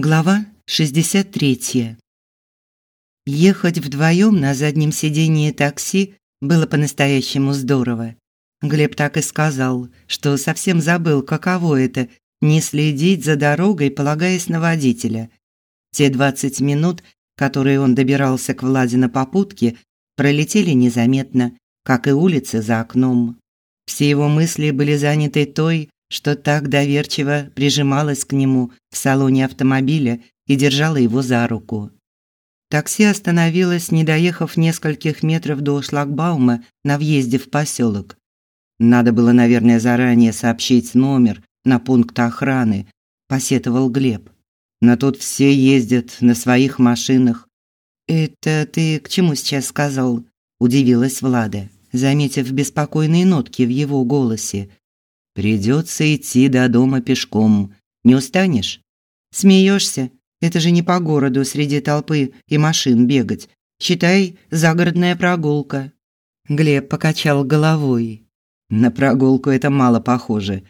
Глава 63. Ехать вдвоем на заднем сидении такси было по-настоящему здорово. Глеб так и сказал, что совсем забыл, каково это не следить за дорогой, полагаясь на водителя. Те 20 минут, которые он добирался к Владе на попутке, пролетели незаметно, как и улицы за окном. Все его мысли были заняты той, что так доверчиво прижималась к нему в салоне автомобиля и держала его за руку. Такси остановилось, не доехав нескольких метров до шлагбаума на въезде в поселок. Надо было, наверное, заранее сообщить номер на пункт охраны, посетовал Глеб. Но тут все ездят на своих машинах. Это ты к чему сейчас сказал? удивилась Влада, заметив беспокойные нотки в его голосе. Придется идти до дома пешком. Не устанешь? Смеешься? Это же не по городу среди толпы и машин бегать. Считай, загородная прогулка. Глеб покачал головой. На прогулку это мало похоже.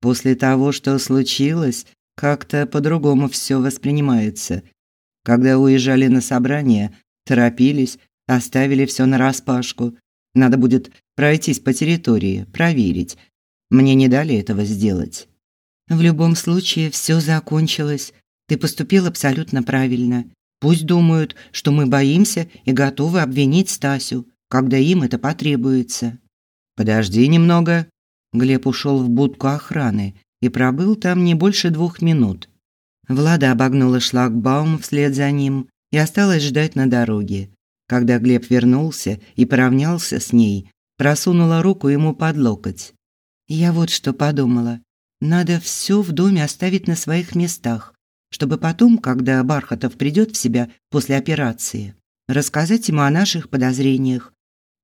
После того, что случилось, как-то по-другому все воспринимается. Когда уезжали на собрание, торопились, оставили все нараспашку. Надо будет пройтись по территории, проверить, мне не дали этого сделать. В любом случае все закончилось. Ты поступил абсолютно правильно. Пусть думают, что мы боимся и готовы обвинить Стасю, когда им это потребуется. Подожди немного. Глеб ушел в будку охраны и пробыл там не больше двух минут. Влада обогнула шлагбаум вслед за ним и осталась ждать на дороге. Когда Глеб вернулся и поравнялся с ней, просунула руку ему под локоть. Я вот что подумала. Надо все в доме оставить на своих местах, чтобы потом, когда Бархатов придет в себя после операции, рассказать ему о наших подозрениях.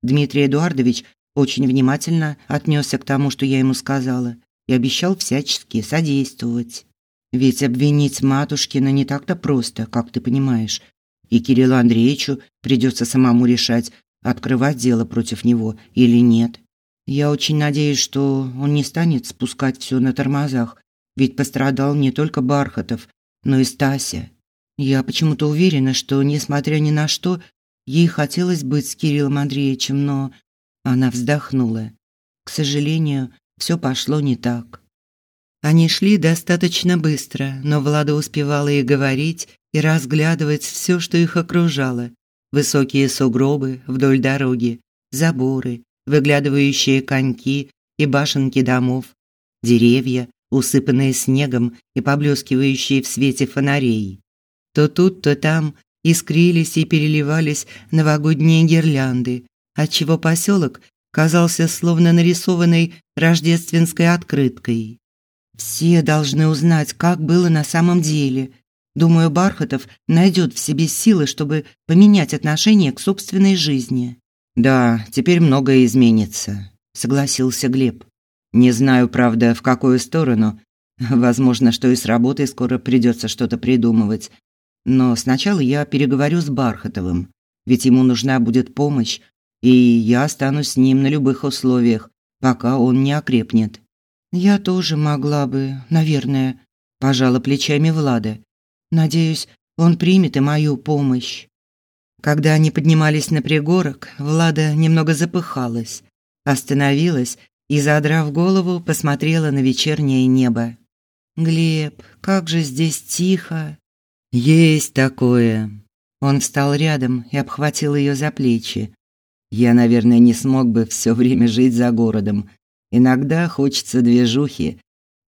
Дмитрий Эдуардович очень внимательно отнесся к тому, что я ему сказала, и обещал всячески содействовать. Ведь обвинить Матушкина не так-то просто, как ты понимаешь. И Кириллу Андреевичу придется самому решать, открывать дело против него или нет. Я очень надеюсь, что он не станет спускать все на тормозах, ведь пострадал не только Бархатов, но и Стася. Я почему-то уверена, что, несмотря ни на что, ей хотелось быть с Кириллом Андреевичем, но она вздохнула. К сожалению, все пошло не так. Они шли достаточно быстро, но Влада успевала и говорить, и разглядывать все, что их окружало. Высокие сугробы вдоль дороги, заборы, выглядывающие коньки и башенки домов, деревья, усыпанные снегом и поблескивающие в свете фонарей. То тут, то там искрились и переливались новогодние гирлянды, отчего поселок казался словно нарисованной рождественской открыткой. Все должны узнать, как было на самом деле. Думаю, Бархатов найдет в себе силы, чтобы поменять отношение к собственной жизни. Да, теперь многое изменится, согласился Глеб. Не знаю, правда, в какую сторону. Возможно, что и с работой скоро придется что-то придумывать. Но сначала я переговорю с Бархатовым, ведь ему нужна будет помощь, и я останусь с ним на любых условиях, пока он не окрепнет. Я тоже могла бы, наверное, пожала плечами Влада. Надеюсь, он примет и мою помощь. Когда они поднимались на пригорок, Влада немного запыхалась, остановилась и, задрав голову, посмотрела на вечернее небо. «Глеб, как же здесь тихо!» «Есть такое!» Он встал рядом и обхватил ее за плечи. «Я, наверное, не смог бы все время жить за городом. Иногда хочется движухи,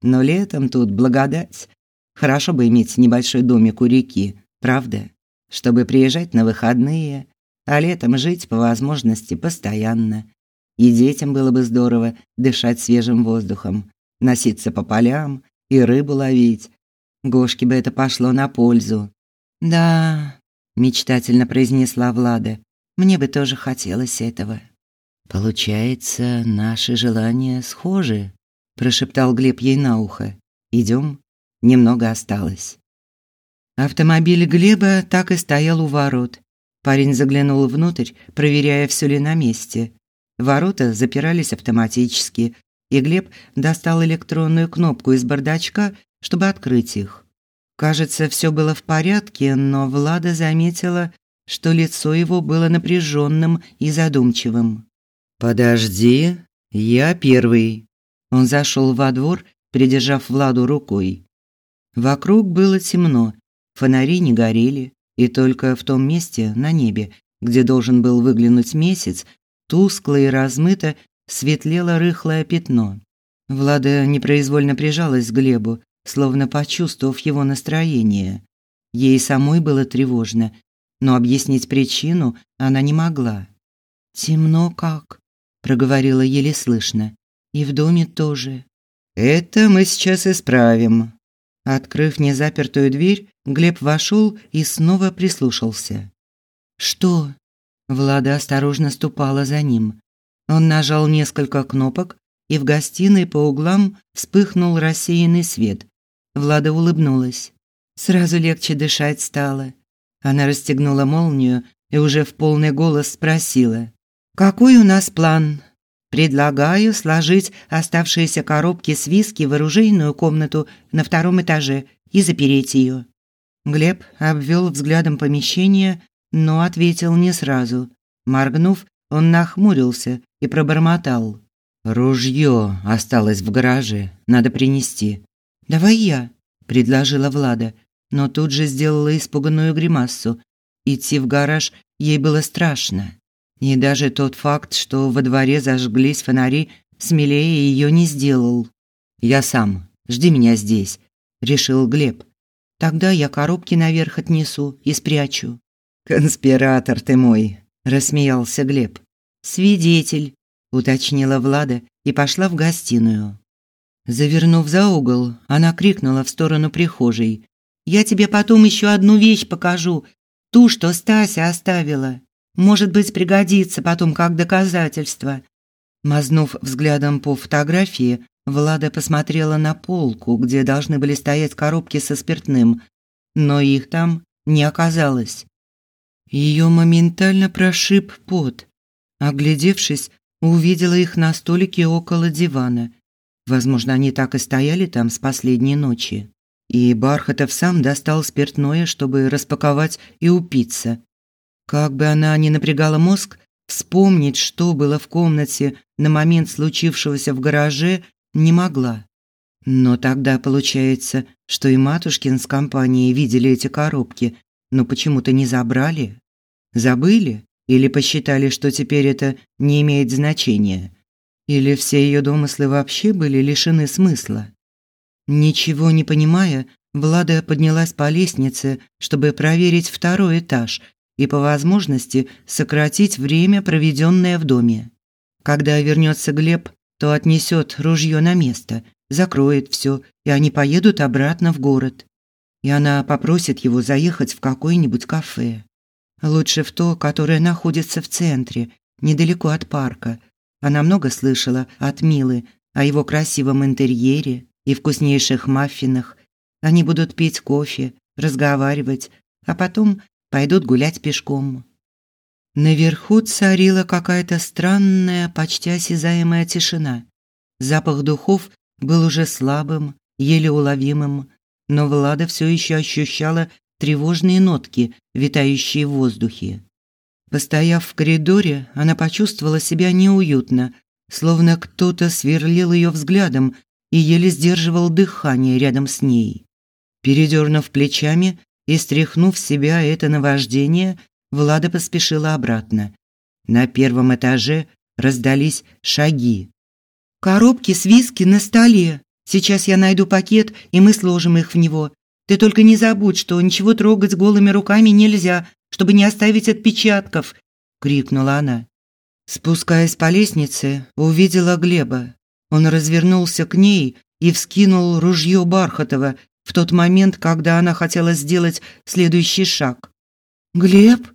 но летом тут благодать. Хорошо бы иметь небольшой домик у реки, правда?» Чтобы приезжать на выходные, а летом жить по возможности постоянно. И детям было бы здорово дышать свежим воздухом, носиться по полям и рыбу ловить. Гошке бы это пошло на пользу. Да, мечтательно произнесла Влада. Мне бы тоже хотелось этого. Получается, наши желания схожи, прошептал Глеб ей на ухо. Идем, немного осталось. Автомобиль Глеба так и стоял у ворот. Парень заглянул внутрь, проверяя, все ли на месте. Ворота запирались автоматически, и Глеб достал электронную кнопку из бардачка, чтобы открыть их. Кажется, все было в порядке, но Влада заметила, что лицо его было напряженным и задумчивым. «Подожди, я первый». Он зашел во двор, придержав Владу рукой. Вокруг было темно, фонари не горели, и только в том месте на небе, где должен был выглянуть месяц, тускло и размыто светлело рыхлое пятно. Влада непроизвольно прижалась к Глебу, словно почувствовав его настроение. Ей самой было тревожно, но объяснить причину она не могла. «Темно как?» – проговорила еле слышно. «И в доме тоже». «Это мы сейчас исправим». Открыв незапертую дверь, Глеб вошел и снова прислушался. «Что?» Влада осторожно ступала за ним. Он нажал несколько кнопок, и в гостиной по углам вспыхнул рассеянный свет. Влада улыбнулась. Сразу легче дышать стало. Она расстегнула молнию и уже в полный голос спросила: "Какой у нас план?" Предлагаю сложить оставшиеся коробки с виски в оружейную комнату на втором этаже и запереть ее. Глеб обвел взглядом помещение, но ответил не сразу. Моргнув, он нахмурился и пробормотал: "Ружье осталось в гараже, надо принести". "Давай я", предложила Влада, но тут же сделала испуганную гримасу. Идти в гараж ей было страшно. И даже тот факт, что во дворе зажглись фонари, смелее ее не сделал. «Я сам. Жди меня здесь», – решил Глеб. «Тогда я коробки наверх отнесу и спрячу». «Конспиратор ты мой», – рассмеялся Глеб. «Свидетель», – уточнила Влада и пошла в гостиную. Завернув за угол, она крикнула в сторону прихожей. «Я тебе потом еще одну вещь покажу, ту, что Стася оставила». Может быть, пригодится потом как доказательство. Мазнув взглядом по фотографии, Влада посмотрела на полку, где должны были стоять коробки со спиртным, но их там не оказалось. Ее моментально прошиб пот. Оглядевшись, увидела их на столике около дивана. Возможно, они так и стояли там с последней ночи. И Бархатов сам достал спиртное, чтобы распаковать и упиться. Как бы она ни напрягала мозг, вспомнить, что было в комнате на момент случившегося в гараже, не могла. Но тогда получается, что и матушкин с компанией видели эти коробки, но почему-то не забрали. Забыли или посчитали, что теперь это не имеет значения. Или все ее домыслы вообще были лишены смысла. Ничего не понимая, Влада поднялась по лестнице, чтобы проверить второй этаж, и по возможности сократить время, проведенное в доме. Когда вернется Глеб, то отнесет ружье на место, закроет все, и они поедут обратно в город. И она попросит его заехать в какое-нибудь кафе. Лучше в то, которое находится в центре, недалеко от парка. Она много слышала от Милы о его красивом интерьере и вкуснейших маффинах. Они будут пить кофе, разговаривать, а потом пойдут гулять пешком. Наверху царила какая-то странная, почти осязаемая тишина. Запах духов был уже слабым, еле уловимым, но Влада все еще ощущала тревожные нотки, витающие в воздухе. Постояв в коридоре, она почувствовала себя неуютно, словно кто-то сверлил ее взглядом и еле сдерживал дыхание рядом с ней. Передернув плечами, и стряхнув с себя это наваждение, Влада поспешила обратно. На первом этаже раздались шаги. Коробки с виски на столе. Сейчас я найду пакет, и мы сложим их в него. Ты только не забудь, что ничего трогать голыми руками нельзя, чтобы не оставить отпечатков, крикнула она. Спускаясь по лестнице, увидела Глеба. Он развернулся к ней и вскинул ружье Бархатова, в тот момент, когда она хотела сделать следующий шаг. «Глеб?»